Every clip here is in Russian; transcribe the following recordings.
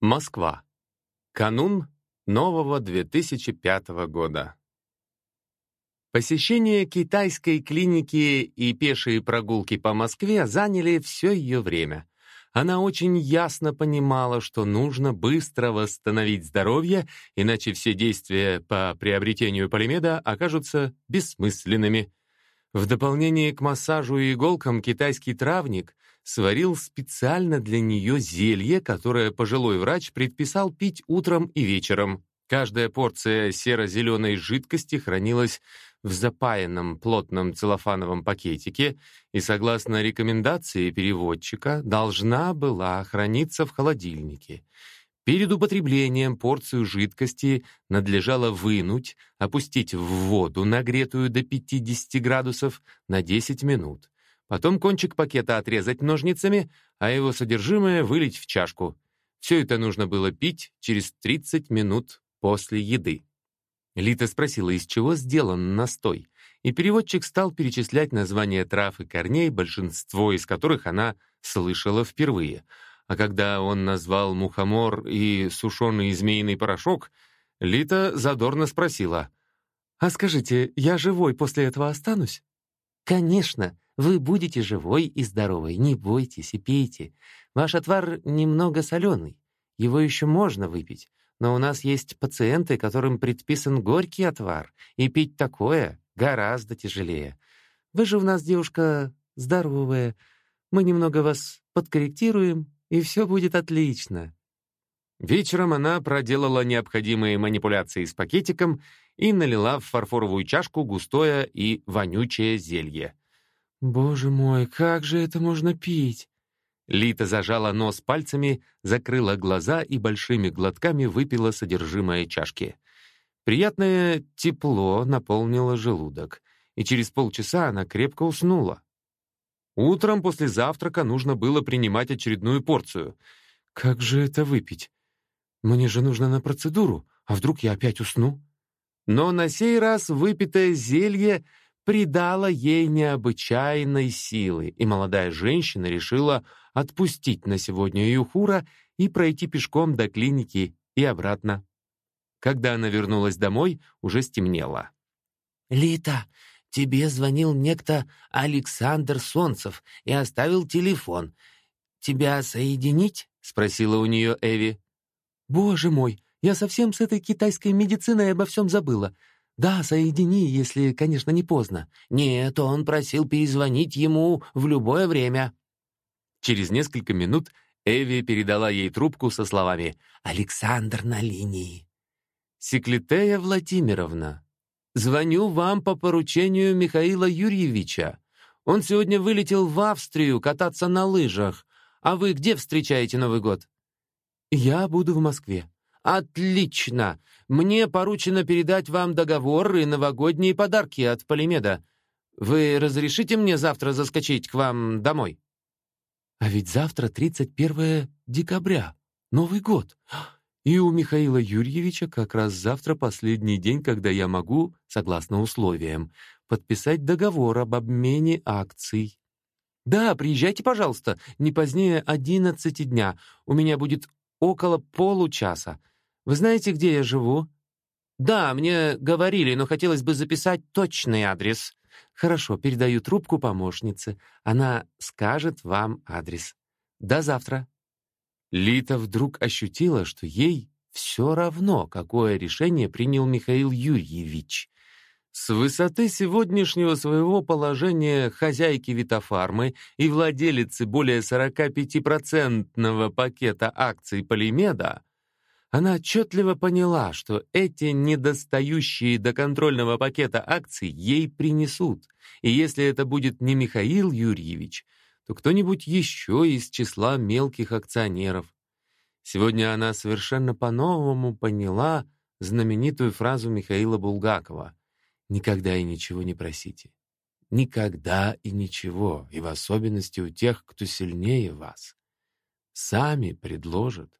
Москва. Канун нового 2005 года. Посещение китайской клиники и пешие прогулки по Москве заняли все ее время. Она очень ясно понимала, что нужно быстро восстановить здоровье, иначе все действия по приобретению полимеда окажутся бессмысленными. В дополнение к массажу и иголкам китайский травник сварил специально для нее зелье, которое пожилой врач предписал пить утром и вечером. Каждая порция серо-зеленой жидкости хранилась в запаянном плотном целлофановом пакетике и, согласно рекомендации переводчика, должна была храниться в холодильнике. Перед употреблением порцию жидкости надлежало вынуть, опустить в воду, нагретую до 50 градусов, на 10 минут. Потом кончик пакета отрезать ножницами, а его содержимое вылить в чашку. Все это нужно было пить через 30 минут после еды. Лита спросила, из чего сделан настой, и переводчик стал перечислять названия трав и корней, большинство из которых она слышала впервые. А когда он назвал мухомор и сушеный змеиный порошок, Лита задорно спросила, «А скажите, я живой после этого останусь?» «Конечно!» Вы будете живой и здоровой, не бойтесь и пейте. Ваш отвар немного соленый, его еще можно выпить, но у нас есть пациенты, которым предписан горький отвар, и пить такое гораздо тяжелее. Вы же у нас девушка здоровая, мы немного вас подкорректируем, и все будет отлично». Вечером она проделала необходимые манипуляции с пакетиком и налила в фарфоровую чашку густое и вонючее зелье. «Боже мой, как же это можно пить?» Лита зажала нос пальцами, закрыла глаза и большими глотками выпила содержимое чашки. Приятное тепло наполнило желудок, и через полчаса она крепко уснула. Утром после завтрака нужно было принимать очередную порцию. Как же это выпить? Мне же нужно на процедуру, а вдруг я опять усну? Но на сей раз выпитое зелье придало ей необычайной силы, и молодая женщина решила отпустить на сегодня Юхура и пройти пешком до клиники и обратно. Когда она вернулась домой, уже стемнело. «Лита, тебе звонил некто Александр Солнцев и оставил телефон. Тебя соединить?» — спросила у нее Эви. «Боже мой, я совсем с этой китайской медициной обо всем забыла. «Да, соедини, если, конечно, не поздно». «Нет, он просил перезвонить ему в любое время». Через несколько минут Эви передала ей трубку со словами «Александр на линии». «Секлитея Владимировна, звоню вам по поручению Михаила Юрьевича. Он сегодня вылетел в Австрию кататься на лыжах. А вы где встречаете Новый год?» «Я буду в Москве». «Отлично! Мне поручено передать вам договор и новогодние подарки от Полимеда. Вы разрешите мне завтра заскочить к вам домой?» «А ведь завтра 31 декабря, Новый год. И у Михаила Юрьевича как раз завтра последний день, когда я могу, согласно условиям, подписать договор об обмене акций. Да, приезжайте, пожалуйста, не позднее 11 дня. У меня будет около получаса. Вы знаете, где я живу?» «Да, мне говорили, но хотелось бы записать точный адрес». «Хорошо, передаю трубку помощнице. Она скажет вам адрес. До завтра». Лита вдруг ощутила, что ей все равно, какое решение принял Михаил Юрьевич. С высоты сегодняшнего своего положения хозяйки Витофармы и владелицы более 45-процентного пакета акций Полимеда она отчетливо поняла, что эти недостающие до контрольного пакета акций ей принесут, и если это будет не Михаил Юрьевич, то кто-нибудь еще из числа мелких акционеров. Сегодня она совершенно по-новому поняла знаменитую фразу Михаила Булгакова «Никогда и ничего не просите». Никогда и ничего, и в особенности у тех, кто сильнее вас. Сами предложат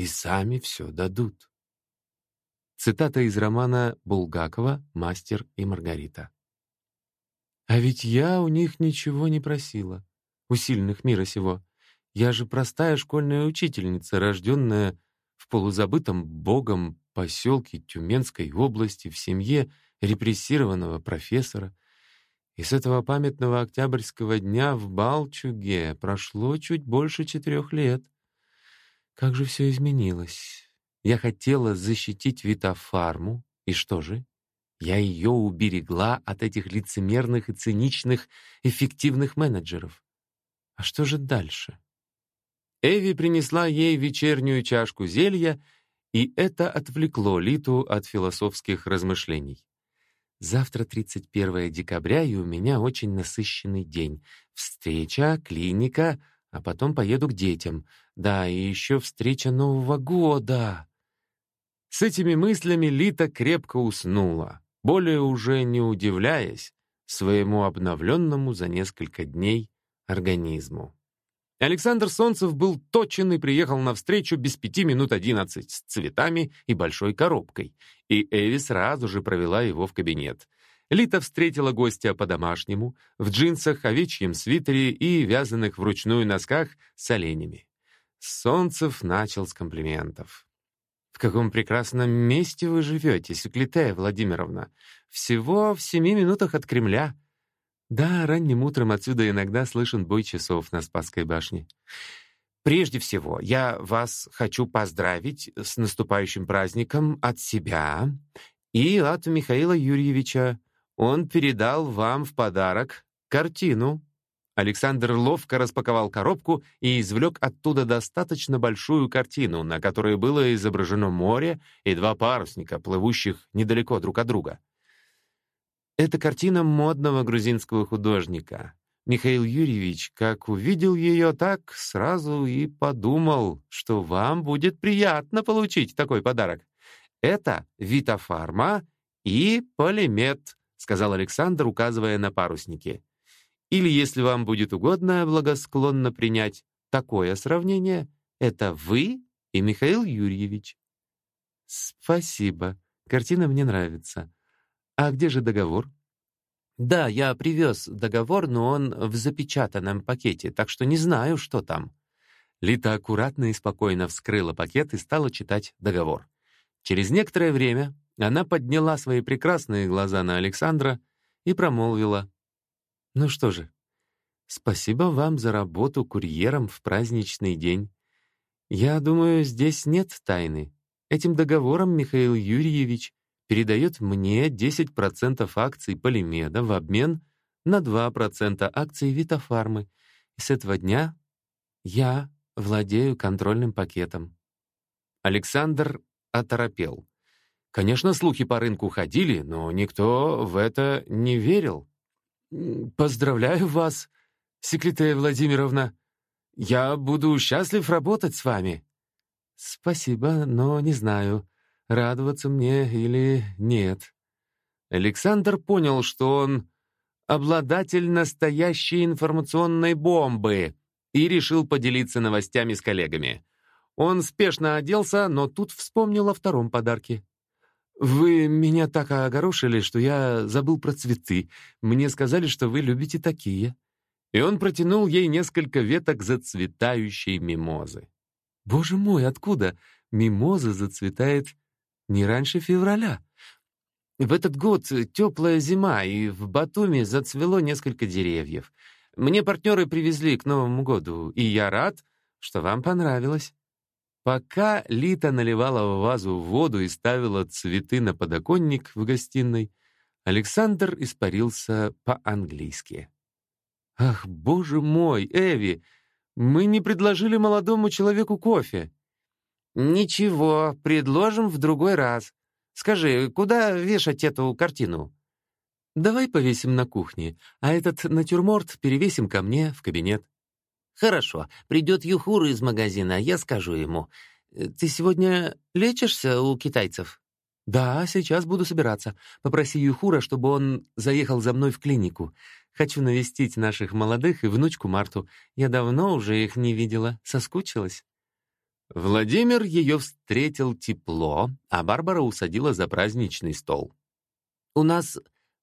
и сами все дадут. Цитата из романа Булгакова «Мастер и Маргарита». «А ведь я у них ничего не просила, у сильных мира сего. Я же простая школьная учительница, рожденная в полузабытом богом поселке Тюменской области в семье репрессированного профессора. И с этого памятного октябрьского дня в Балчуге прошло чуть больше четырех лет. Как же все изменилось. Я хотела защитить Витофарму, и что же? Я ее уберегла от этих лицемерных и циничных эффективных менеджеров. А что же дальше? Эви принесла ей вечернюю чашку зелья, и это отвлекло Литу от философских размышлений. Завтра 31 декабря, и у меня очень насыщенный день. Встреча, клиника, а потом поеду к детям. Да, и еще встреча Нового года. С этими мыслями Лита крепко уснула, более уже не удивляясь своему обновленному за несколько дней организму. Александр Солнцев был точен и приехал на встречу без пяти минут одиннадцать с цветами и большой коробкой, и Эви сразу же провела его в кабинет. Лита встретила гостя по-домашнему, в джинсах, овечьем свитере и вязаных вручную носках с оленями. Солнцев начал с комплиментов. «В каком прекрасном месте вы живете, Секлитая Владимировна? Всего в семи минутах от Кремля. Да, ранним утром отсюда иногда слышен бой часов на Спасской башне. Прежде всего, я вас хочу поздравить с наступающим праздником от себя и от Михаила Юрьевича. Он передал вам в подарок картину. Александр ловко распаковал коробку и извлек оттуда достаточно большую картину, на которой было изображено море и два парусника, плывущих недалеко друг от друга. Это картина модного грузинского художника. Михаил Юрьевич, как увидел ее, так сразу и подумал, что вам будет приятно получить такой подарок. Это Витофарма и Полимет, сказал Александр, указывая на парусники. Или, если вам будет угодно, благосклонно принять такое сравнение, это вы и Михаил Юрьевич. Спасибо. Картина мне нравится. «А где же договор?» «Да, я привез договор, но он в запечатанном пакете, так что не знаю, что там». Лита аккуратно и спокойно вскрыла пакет и стала читать договор. Через некоторое время она подняла свои прекрасные глаза на Александра и промолвила. «Ну что же, спасибо вам за работу курьером в праздничный день. Я думаю, здесь нет тайны. Этим договором Михаил Юрьевич передает мне 10% акций Полимеда в обмен на 2% акций Витофармы. И с этого дня я владею контрольным пакетом. Александр оторопел. Конечно, слухи по рынку ходили, но никто в это не верил. «Поздравляю вас, Секлитая Владимировна. Я буду счастлив работать с вами». «Спасибо, но не знаю, радоваться мне или нет. Александр понял, что он обладатель настоящей информационной бомбы и решил поделиться новостями с коллегами. Он спешно оделся, но тут вспомнил о втором подарке. «Вы меня так огорошили, что я забыл про цветы. Мне сказали, что вы любите такие». И он протянул ей несколько веток зацветающей мимозы. «Боже мой, откуда? Мимоза зацветает не раньше февраля. В этот год теплая зима, и в Батуми зацвело несколько деревьев. Мне партнеры привезли к Новому году, и я рад, что вам понравилось. Пока Лита наливала в вазу воду и ставила цветы на подоконник в гостиной, Александр испарился по-английски. «Ах, боже мой, Эви, мы не предложили молодому человеку кофе. «Ничего, предложим в другой раз. Скажи, куда вешать эту картину?» «Давай повесим на кухне, а этот натюрморт перевесим ко мне в кабинет». «Хорошо. Придет Юхур из магазина, я скажу ему. Ты сегодня лечишься у китайцев?» «Да, сейчас буду собираться. Попроси Юхура, чтобы он заехал за мной в клинику. Хочу навестить наших молодых и внучку Марту. Я давно уже их не видела, соскучилась». Владимир ее встретил тепло, а Барбара усадила за праздничный стол. «У нас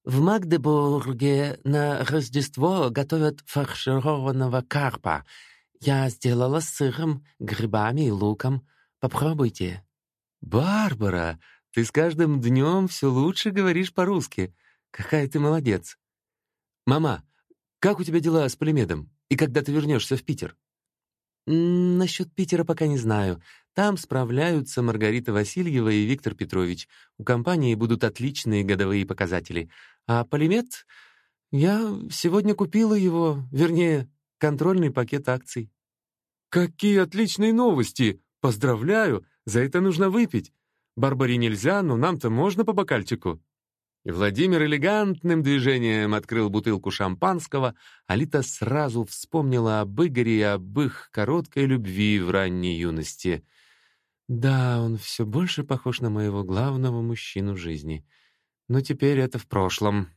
в Магдебурге на Рождество готовят фаршированного карпа. Я сделала с сыром, грибами и луком. Попробуйте». «Барбара, ты с каждым днем все лучше говоришь по-русски. Какая ты молодец. Мама, как у тебя дела с Полимедом? И когда ты вернешься в Питер?» «Насчет Питера пока не знаю. Там справляются Маргарита Васильева и Виктор Петрович. У компании будут отличные годовые показатели. А Полимет... Я сегодня купила его, вернее, контрольный пакет акций». «Какие отличные новости! Поздравляю! За это нужно выпить. Барбаре нельзя, но нам-то можно по бокальчику». Владимир элегантным движением открыл бутылку шампанского, а Лита сразу вспомнила об Игоре и об их короткой любви в ранней юности. Да, он все больше похож на моего главного мужчину жизни. Но теперь это в прошлом.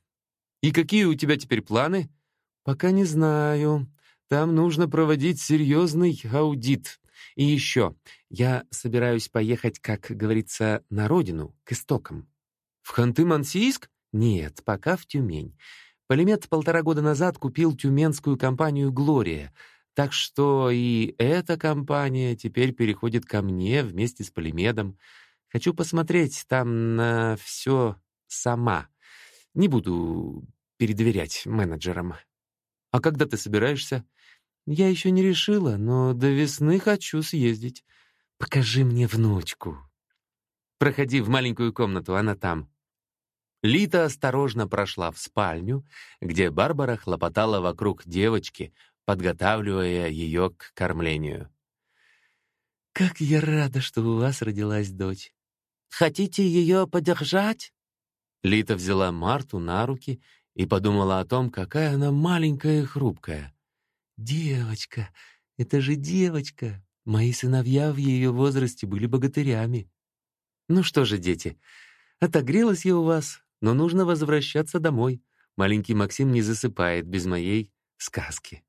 И какие у тебя теперь планы? Пока не знаю. Там нужно проводить серьезный аудит. И еще, я собираюсь поехать, как говорится, на родину, к истокам. В Ханты-Мансийск? Нет, пока в Тюмень. Полимет полтора года назад купил тюменскую компанию «Глория», так что и эта компания теперь переходит ко мне вместе с Полимедом. Хочу посмотреть там на все сама. Не буду передверять менеджерам. А когда ты собираешься? Я еще не решила, но до весны хочу съездить. Покажи мне внучку. Проходи в маленькую комнату, она там. Лита осторожно прошла в спальню, где Барбара хлопотала вокруг девочки, подготавливая ее к кормлению. «Как я рада, что у вас родилась дочь!» «Хотите ее подержать?» Лита взяла Марту на руки и подумала о том, какая она маленькая и хрупкая. «Девочка! Это же девочка! Мои сыновья в ее возрасте были богатырями!» «Ну что же, дети, отогрелась я у вас, но нужно возвращаться домой. Маленький Максим не засыпает без моей сказки».